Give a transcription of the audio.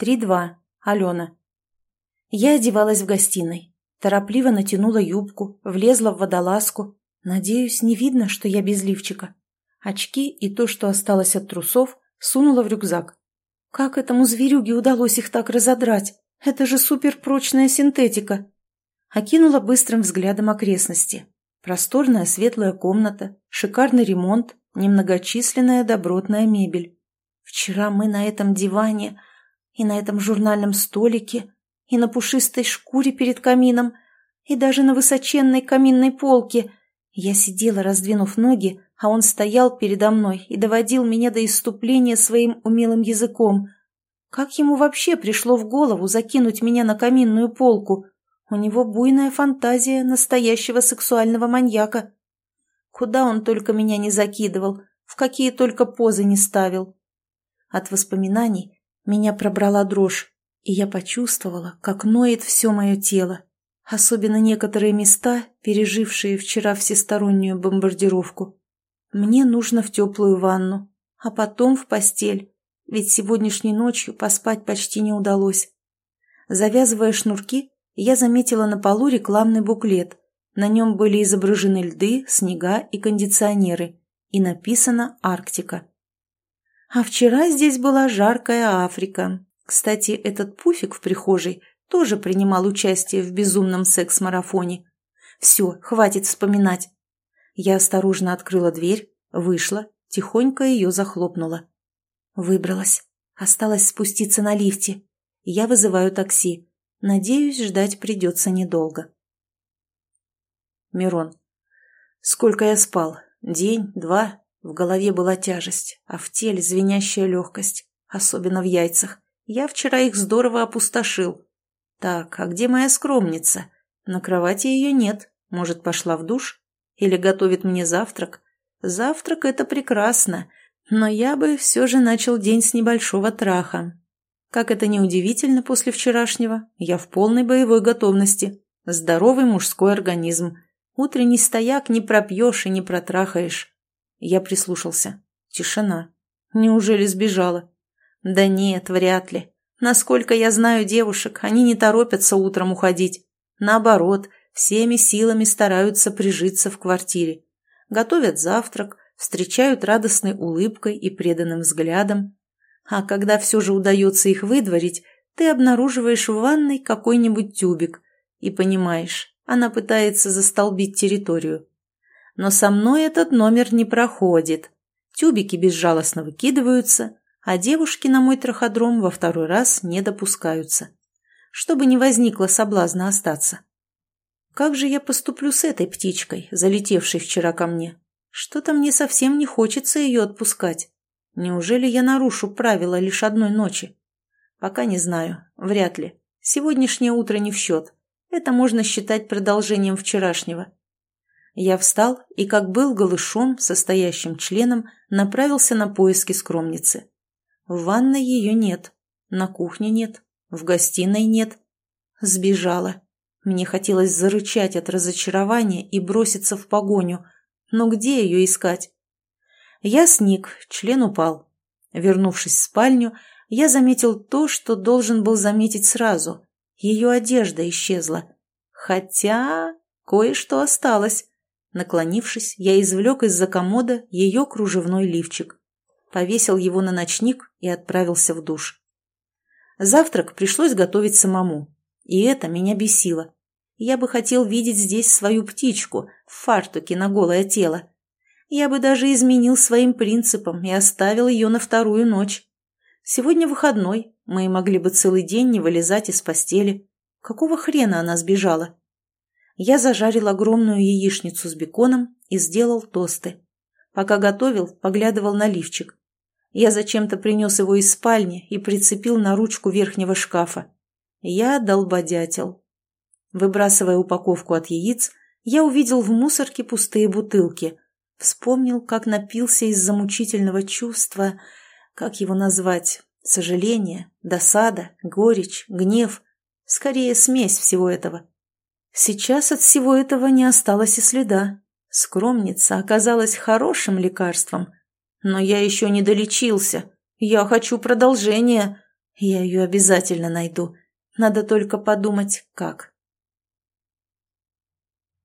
3-2. Алена. Я одевалась в гостиной. Торопливо натянула юбку, влезла в водолазку. Надеюсь, не видно, что я без лифчика. Очки и то, что осталось от трусов, сунула в рюкзак. Как этому зверюге удалось их так разодрать? Это же суперпрочная синтетика. Окинула быстрым взглядом окрестности. Просторная светлая комната, шикарный ремонт, немногочисленная добротная мебель. Вчера мы на этом диване и на этом журнальном столике, и на пушистой шкуре перед камином, и даже на высоченной каминной полке. Я сидела, раздвинув ноги, а он стоял передо мной и доводил меня до иступления своим умелым языком. Как ему вообще пришло в голову закинуть меня на каминную полку? У него буйная фантазия настоящего сексуального маньяка. Куда он только меня не закидывал, в какие только позы не ставил. От воспоминаний меня пробрала дрожь, и я почувствовала, как ноет все мое тело, особенно некоторые места, пережившие вчера всестороннюю бомбардировку. Мне нужно в теплую ванну, а потом в постель, ведь сегодняшней ночью поспать почти не удалось. Завязывая шнурки, я заметила на полу рекламный буклет. На нем были изображены льды, снега и кондиционеры, и написано «Арктика». А вчера здесь была жаркая Африка. Кстати, этот пуфик в прихожей тоже принимал участие в безумном секс-марафоне. Все, хватит вспоминать. Я осторожно открыла дверь, вышла, тихонько ее захлопнула. Выбралась. Осталось спуститься на лифте. Я вызываю такси. Надеюсь, ждать придется недолго. Мирон. Сколько я спал? День, два? В голове была тяжесть, а в теле звенящая легкость, особенно в яйцах. Я вчера их здорово опустошил. Так, а где моя скромница? На кровати ее нет. Может, пошла в душ? Или готовит мне завтрак? Завтрак — это прекрасно, но я бы все же начал день с небольшого траха. Как это неудивительно после вчерашнего, я в полной боевой готовности. Здоровый мужской организм. Утренний стояк не пропьешь и не протрахаешь. Я прислушался. Тишина. Неужели сбежала? Да нет, вряд ли. Насколько я знаю девушек, они не торопятся утром уходить. Наоборот, всеми силами стараются прижиться в квартире. Готовят завтрак, встречают радостной улыбкой и преданным взглядом. А когда все же удается их выдворить, ты обнаруживаешь в ванной какой-нибудь тюбик и понимаешь, она пытается застолбить территорию. Но со мной этот номер не проходит. Тюбики безжалостно выкидываются, а девушки на мой траходром во второй раз не допускаются. Чтобы не возникло соблазна остаться. Как же я поступлю с этой птичкой, залетевшей вчера ко мне? Что-то мне совсем не хочется ее отпускать. Неужели я нарушу правила лишь одной ночи? Пока не знаю, вряд ли. Сегодняшнее утро не в счет. Это можно считать продолжением вчерашнего. Я встал и, как был голышом, состоящим членом, направился на поиски скромницы. В ванной ее нет, на кухне нет, в гостиной нет. Сбежала. Мне хотелось зарычать от разочарования и броситься в погоню. Но где ее искать? Я сник, член упал. Вернувшись в спальню, я заметил то, что должен был заметить сразу. Ее одежда исчезла. Хотя кое-что осталось. Наклонившись, я извлек из-за комода ее кружевной лифчик. Повесил его на ночник и отправился в душ. Завтрак пришлось готовить самому. И это меня бесило. Я бы хотел видеть здесь свою птичку в фартуке на голое тело. Я бы даже изменил своим принципам и оставил ее на вторую ночь. Сегодня выходной, мы могли бы целый день не вылезать из постели. Какого хрена она сбежала? Я зажарил огромную яичницу с беконом и сделал тосты. Пока готовил, поглядывал на лифчик. Я зачем-то принес его из спальни и прицепил на ручку верхнего шкафа. Я долбодятел. Выбрасывая упаковку от яиц, я увидел в мусорке пустые бутылки. Вспомнил, как напился из-за мучительного чувства, как его назвать, сожаление, досада, горечь, гнев. Скорее, смесь всего этого. Сейчас от всего этого не осталось и следа. Скромница оказалась хорошим лекарством. Но я еще не долечился. Я хочу продолжения. Я ее обязательно найду. Надо только подумать, как.